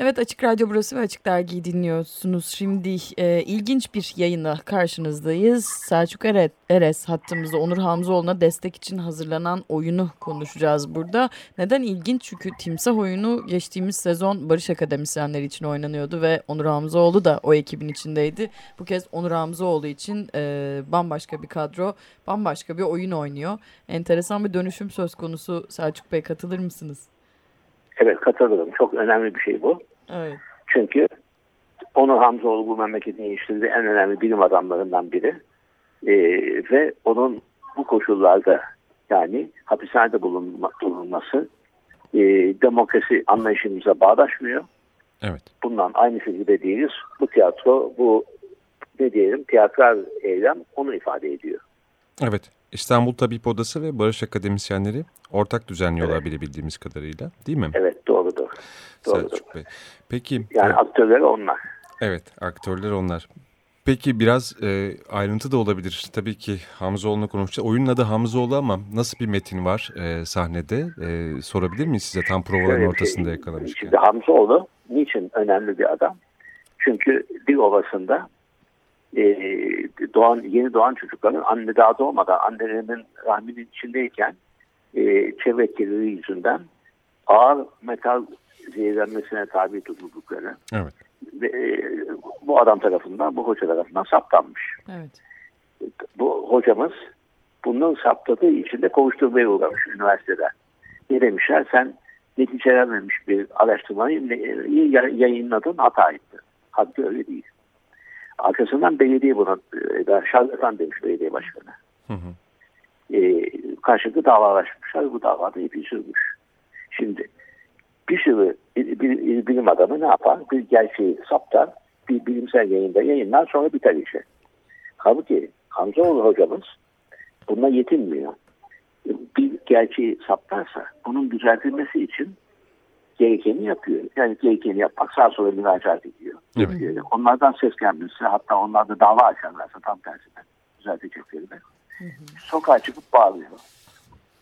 Evet Açık Radyo burası ve Açık Dergi'yi dinliyorsunuz. Şimdi e, ilginç bir yayına karşınızdayız. Selçuk Ere, Eres hattımızda Onur Hamzoğlu'na destek için hazırlanan oyunu konuşacağız burada. Neden ilginç? Çünkü Timsah oyunu geçtiğimiz sezon Barış Akademisyenleri için oynanıyordu ve Onur Hamzoğlu da o ekibin içindeydi. Bu kez Onur Hamzoğlu için e, bambaşka bir kadro, bambaşka bir oyun oynuyor. Enteresan bir dönüşüm söz konusu. Selçuk Bey katılır mısınız? Evet katılırım. Çok önemli bir şey bu. Evet. Çünkü Onur Hamzoğlu bu memleketin yetiştirdiği en önemli bilim adamlarından biri. Ee, ve onun bu koşullarda yani hapishanede bulunma, bulunması e, demokrasi anlayışımıza bağdaşmıyor. Evet. Bundan aynı şekilde değiliz. Bu tiyatro, bu ne diyelim tiyatral eylem onu ifade ediyor. Evet. İstanbul Tabip Odası ve Barış Akademisyenleri ortak düzenliyorlar evet. bile bildiğimiz kadarıyla değil mi? Evet doğrudur. doğrudur. Selçuk Bey. Peki. Yani e, aktörleri onlar. Evet aktörler onlar. Peki biraz e, ayrıntı da olabilir. Tabii ki Hamzoğlu'nu konuşacağız. Oyunun adı Hamzoğlu ama nasıl bir metin var e, sahnede? E, sorabilir miyiz size tam provaların bir ortasında şey, yakalamışken? Şimdi Hamzoğlu niçin önemli bir adam? Çünkü Dil Ovası'nda e, doğan yeni doğan çocukların anne daha doğmadan annelerinin rahminin içindeyken e, çevre kirliliği yüzünden ağır metal zehirlenmesine tabi tutuldukları Evet. ve, e, bu adam tarafından, bu hoca tarafından saptanmış. Evet. Bu hocamız bunun saptadığı için de kovuşturmaya uğramış üniversitede. Ne demişler? Sen neticelenmemiş bir araştırmayı yayınladın hata ettin. Hatta öyle değil. Arkasından belediye buna e, şarlatan demiş belediye başkanı. Hı hı. E, karşılıklı davalaşmışlar. Bu davada epey sürmüş. Şimdi bir sürü bir, bir, bilim adamı ne yapar? Bir gerçeği saptar, bir bilimsel yayında yayınlar sonra biter işe. Halbuki Hamzoğlu hocamız bununla yetinmiyor. Bir gerçeği saptarsa bunun düzeltilmesi için gerekeni yapıyor. Yani gerekeni yapmak sağa sola müracaat ediyor. Evet. Onlardan ses gelmesi hatta onlar da dava açarlarsa tam tersine düzelteceklerini. Sokağa çıkıp bağırıyor.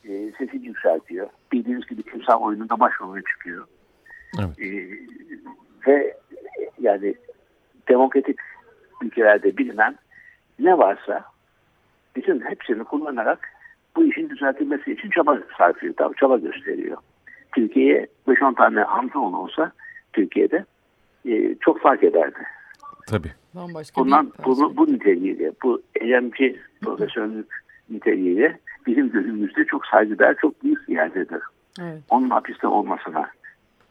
E, sesini yükseltiyor. Bildiğiniz gibi timsah oyununda başrolü çıkıyor. Evet. E, ve yani demokratik ülkelerde bilinen ne varsa bütün hepsini kullanarak bu işin düzeltilmesi için çaba sarf ediyor, çaba gösteriyor. Türkiye'ye 5-10 tane Hamzoğlu olsa Türkiye'de e, çok fark ederdi. Tabii. Bambaşka Bundan bir bu, bu niteliğiyle, bu eylemci profesörlük niteliğiyle bizim gözümüzde çok saygıdeğer, çok büyük bir yerdedir. Evet. Onun hapiste olmasına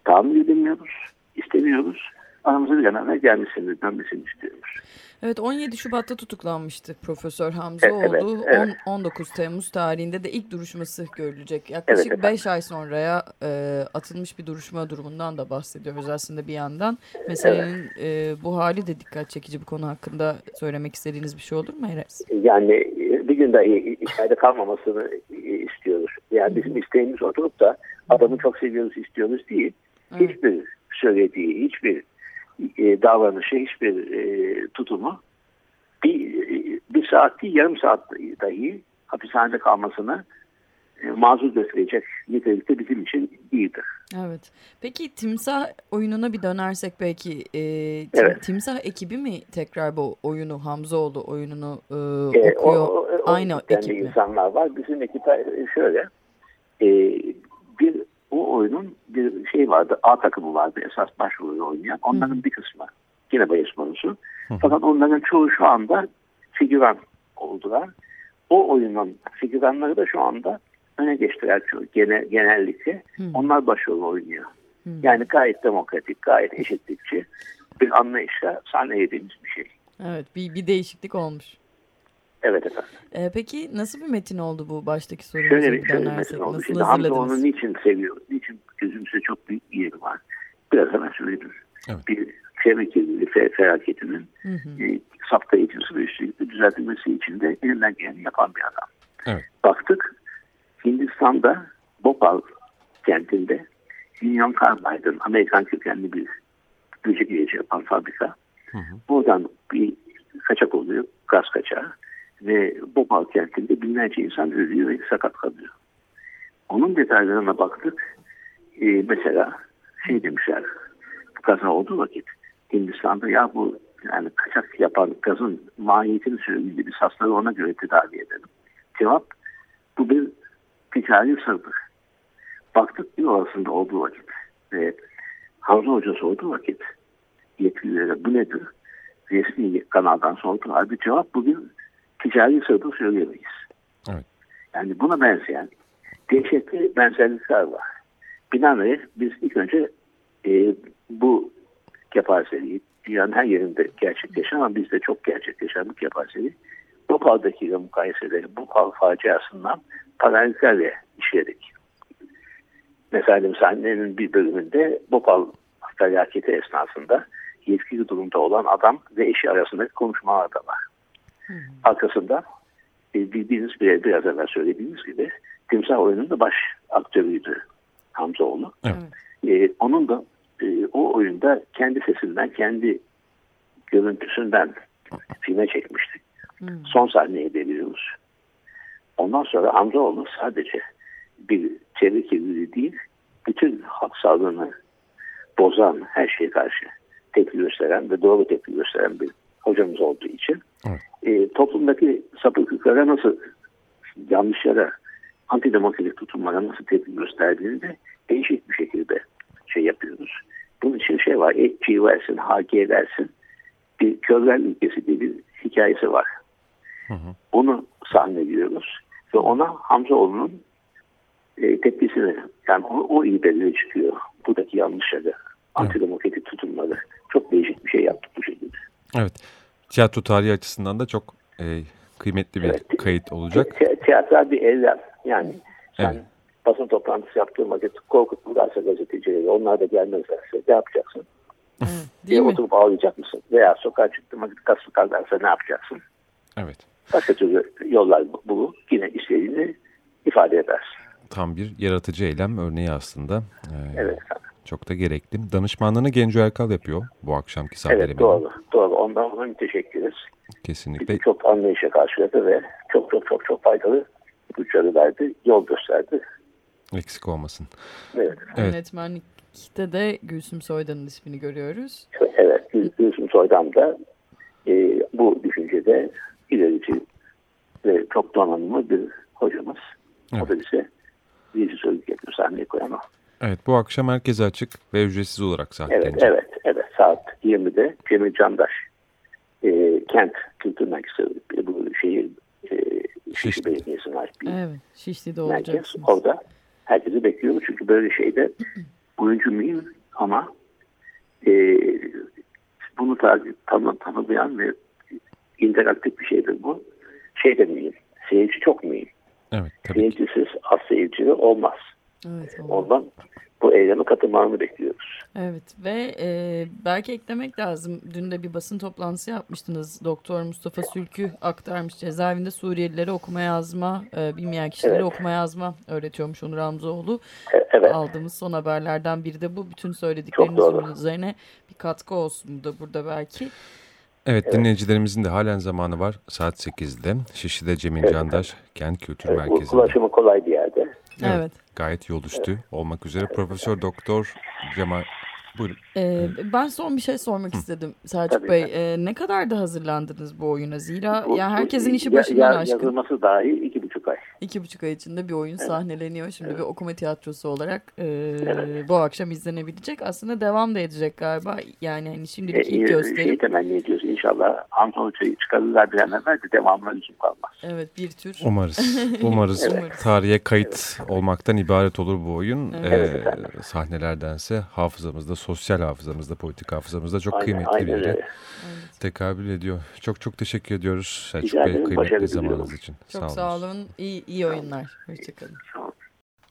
tahammül edemiyoruz, istemiyoruz. Aramıza bir an evvel gelmesini, dönmesini istiyoruz. Evet 17 Şubat'ta tutuklanmıştı Profesör Hamzoğlu. Evet, evet. On- 19 Temmuz tarihinde de ilk duruşması görülecek. Yaklaşık Evet, 5 ay sonraya e, atılmış bir duruşma durumundan da bahsediyoruz aslında bir yandan. Meselenin e, bu hali de dikkat çekici bir konu hakkında söylemek istediğiniz bir şey olur mu Eres? Yani e, bir gün dahi içeride kalmamasını e, istiyoruz. Yani bizim isteğimiz oturup da adamı çok seviyoruz istiyoruz değil. Evet. Hiçbir söylediği, hiçbir e, davranışı, hiçbir e, tutumu bir, e, bir saat değil yarım saat dahi hapishanede kalmasını e, mazur gösterecek nitelikte bizim için değildir. Evet. Peki Timsah oyununa bir dönersek belki e, tim- Evet. Timsah ekibi mi tekrar bu oyunu Hamzoğlu oyununu e, E, o- okuyor? o- o Aynı ekip mi? insanlar var. Bizim ekip şöyle e, o oyunun bir şey vardı. A takımı vardı. Esas başrolü oynayan. Onların bir kısmı. Yine bahis konusu. Fakat onların çoğu şu anda figüran oldular. O oyunun figüranları da şu anda öne geçtiler çoğu. Gene, genellikle. Onlar başrolü oynuyor. Yani gayet demokratik, gayet eşitlikçi bir anlayışla sahneye yediğimiz bir şey. Evet bir, bir değişiklik olmuş. Evet efendim. E, peki nasıl bir metin oldu bu baştaki sorumuza Şöyle bir, şöyle bir metin oldu. Nasıl Şimdi Hamza onu niçin seviyor? Niçin gözümüzde çok büyük bir yeri var? Biraz hemen söyledim. Evet. Bir çevre kirliliği fe, felaketinin Hı hı. e, saptayıcısı ve üstelik düzeltilmesi için de elinden geleni yapan bir adam. Evet. Baktık Hindistan'da Bhopal kentinde Union Carbide'ın Amerikan kökenli bir böcek ilacı yapan fabrika. Hı hı. Buradan bir kaçak oluyor, gaz kaçağı ve Bhopal kentinde binlerce insan ölüyor ve sakat kalıyor. Onun detaylarına baktık. Ee, mesela şey demişler, kaza olduğu vakit Hindistan'da ya bu yani kaçak yapan gazın mahiyetini söylediği biz hastaları ona göre tedavi edelim. Cevap bu bir ticari sırdır. Baktık bir orasında olduğu vakit ve Hamza hocası olduğu vakit yetkililere bu nedir? Resmi kanaldan sordular. Bir cevap bugün ticari sırdır söyleyemeyiz. Evet. Yani buna benzeyen dehşetli benzerlikler var. Binaenaleyh biz ilk önce e, bu kepazeliği dünyanın her yerinde gerçekleşen ama bizde çok gerçekleşen bu kepazeliği Bhopal'daki mukayesede Bhopal faciasından paralelliklerle işledik. Mesela sahnenin bir bölümünde Bhopal felaketi esnasında yetkili durumda olan adam ve eşi arasındaki konuşmalar da var. Hmm. Arkasında e, bildiğiniz bir, biraz evvel söylediğimiz gibi Timsah oyunun da baş aktörüydü Hamzaoğlu. Evet. E, onun da e, o oyunda kendi sesinden, kendi görüntüsünden filme çekmiştik. Hmm. Son sahneyi veriyoruz. Ondan sonra Hamzaoğlu sadece bir çevre kirliliği değil, bütün halk sağlığını bozan her şeye karşı tepki gösteren ve doğru tepki gösteren bir hocamız olduğu için evet. E, toplumdaki sapıklıklara nasıl yanlışlara antidemokratik tutumlara nasıl tepki gösterdiğini de değişik bir şekilde şey yapıyoruz. Bunun için şey var, H.G. Wells'in, H.G. Wells'in bir körler ülkesi diye bir hikayesi var. Hı hı. Onu sahneliyoruz ve ona Hamzaoğlu'nun e, tepkisini yani o, o iyi belirli çıkıyor. Buradaki yanlışları, antidemokratik tutumları. Çok değişik bir şey yaptık bu şekilde. Evet. Tiyatro tarihi açısından da çok e, kıymetli bir evet. kayıt olacak. Ti tiyatral bir eylem. Yani sen evet. basın toplantısı yaptığın vakit korkuturlarsa gazetecileri, onlar da gelmezlerse ne yapacaksın? Mi? Oturup ağlayacak mısın? Veya sokağa çıktığın vakit kas sıkarlarsa ne yapacaksın? Evet. Başka türlü yollar bulup yine istediğini ifade edersin. Tam bir yaratıcı eylem örneği aslında. Ee, evet. Çok da gerekli. Danışmanlığını Genco Erkal yapıyor bu akşamki sahnelemenin. Evet doğru. Doğru. Ondan ona müteşekkiriz. Kesinlikle. Bizi çok anlayışa karşıladı ve çok çok çok çok faydalı ipuçları verdi. Yol gösterdi. Eksik olmasın. Evet. evet. Yönetmenlikte de Gülsüm Soydan'ın ismini görüyoruz. Evet. Gülsüm Soydan da e, bu düşüncede ilerici ve çok donanımlı bir hocamız. Evet. O da bize rejisörlük yapıyor sahneye koyan o. Evet bu akşam herkese açık ve ücretsiz olarak saatlenecek. Evet evet evet saat 20'de Cemil Candaş e, Kent Kültür Merkezi bu şehir e, Şişli Belediyesi'ne ait bir evet, Şişli'de olacaksınız. Orada herkesi bekliyorum çünkü böyle şeyde oyuncu muyum ama e, bunu ta, tanı, tanımayan ve interaktif bir şeydir bu. Şey de miyim? Seyirci çok muyum? Evet, tabii Seyircisiz az seyirci olmaz. Evet, Ondan bu eyleme katılmalarını bekliyoruz. Evet ve e, belki eklemek lazım. Dün de bir basın toplantısı yapmıştınız. Doktor Mustafa Sülkü aktarmış. Cezaevinde Suriyelilere okuma yazma, e, bilmeyen kişilere evet. okuma yazma öğretiyormuş Onur Hamzoğlu. E, evet. Aldığımız son haberlerden biri de bu. Bütün söylediklerinizin üzerine bir katkı olsun da burada belki. Evet, evet dinleyicilerimizin de halen zamanı var. Saat 8'de Şişli'de Cemil evet. Candaş Kent Kültür evet, Merkezi'nde. Ulaşımı kolay bir yerde. Evet. evet. Gayet yol üstü olmak üzere. Profesör Doktor Cemal Buyurun. Ee, ben son bir şey sormak Hı. istedim Selçuk Tabii. Bey. Ee, ne kadar da hazırlandınız bu oyuna? Zira bu, ya herkesin işi başından ya, aşkın. Yazılması dahil iki buçuk ay. İki buçuk ay içinde bir oyun evet. sahneleniyor. Şimdi evet. bir okuma tiyatrosu olarak e, evet. bu akşam izlenebilecek. Aslında devam da edecek galiba. Yani hani şimdilik e, ilk gösteri. Şey temenni ediyoruz inşallah. Antonio'yu çıkarırlar bir an evvel de devamına lüzum kalmaz. Evet bir tür. Umarız. Umarız. evet. Tarihe kayıt evet. olmaktan ibaret olur bu oyun. Evet. Ee, sahnelerdense hafızamızda sosyal hafızamızda, politik hafızamızda çok aynen, kıymetli aynen bir yere evet. tekabül ediyor. Çok çok teşekkür ediyoruz Selçuk Bey kıymetli zamanınız için. Çok sağ olun. Sağ olun. İyi, iyi oyunlar. Hoşçakalın.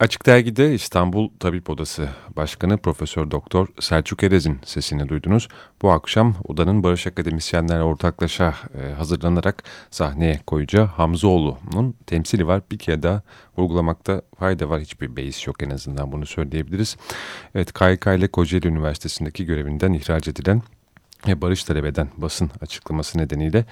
Açık Dergi'de İstanbul Tabip Odası Başkanı Profesör Doktor Selçuk Erez'in sesini duydunuz. Bu akşam odanın Barış Akademisyenler ortaklaşa e, hazırlanarak sahneye koyacağı Hamzoğlu'nun temsili var. Bir kere daha vurgulamakta fayda var. Hiçbir beis yok en azından bunu söyleyebiliriz. Evet KYK ile Kocaeli Üniversitesi'ndeki görevinden ihraç edilen Barış talep eden basın açıklaması nedeniyle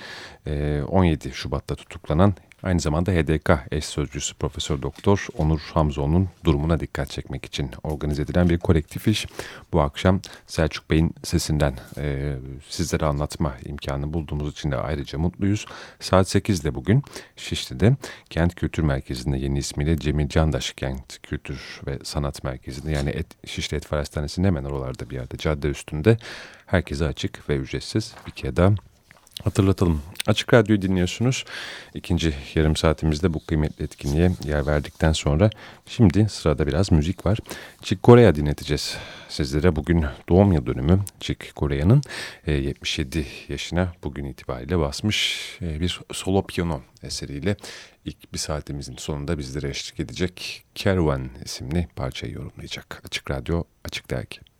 17 Şubat'ta tutuklanan Aynı zamanda HDK eş sözcüsü Profesör Doktor Onur Hamzoğlu'nun durumuna dikkat çekmek için organize edilen bir kolektif iş. Bu akşam Selçuk Bey'in sesinden e, sizlere anlatma imkanı bulduğumuz için de ayrıca mutluyuz. Saat 8'de bugün Şişli'de Kent Kültür Merkezi'nde yeni ismiyle Cemil Candaş Kent Kültür ve Sanat Merkezi'nde yani et, Şişli Etfar Hastanesi'nin hemen oralarda bir yerde cadde üstünde herkese açık ve ücretsiz bir kere daha Hatırlatalım. Açık Radyo'yu dinliyorsunuz. İkinci yarım saatimizde bu kıymetli etkinliğe yer verdikten sonra şimdi sırada biraz müzik var. Chick Corea dinleteceğiz sizlere. Bugün doğum yıl dönümü Chick Corea'nın 77 yaşına bugün itibariyle basmış e, bir solo piyano eseriyle ilk bir saatimizin sonunda bizlere eşlik edecek Caravan isimli parçayı yorumlayacak. Açık Radyo, Açık Dergi.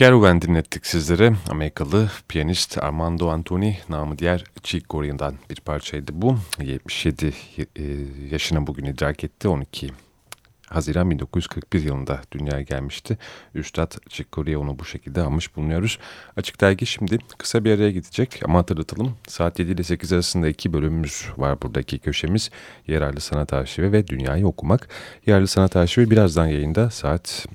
Kerouan dinlettik sizlere. Amerikalı piyanist Armando Antoni namı diğer Chick Corea'dan bir parçaydı bu. 77 e, yaşına bugün idrak etti. 12 Haziran 1941 yılında dünyaya gelmişti. Üstad Chick Corea onu bu şekilde almış bulunuyoruz. Açık Dergi şimdi kısa bir araya gidecek ama hatırlatalım. Saat 7 ile 8 arasında iki bölümümüz var buradaki köşemiz. Yerel Sanat Arşivi ve Dünyayı Okumak. Yerel Sanat Arşivi birazdan yayında saat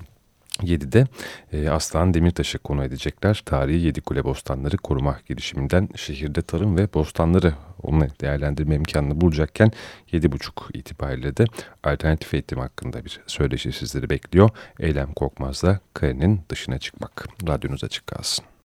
7'de e, Aslan Demirtaş'ı konu edecekler. Tarihi Yedikule Bostanları koruma girişiminden şehirde tarım ve bostanları onu değerlendirme imkanını bulacakken 7.30 itibariyle de alternatif eğitim hakkında bir söyleşi sizleri bekliyor. Eylem Korkmaz'la karenin dışına çıkmak. Radyonuz açık kalsın.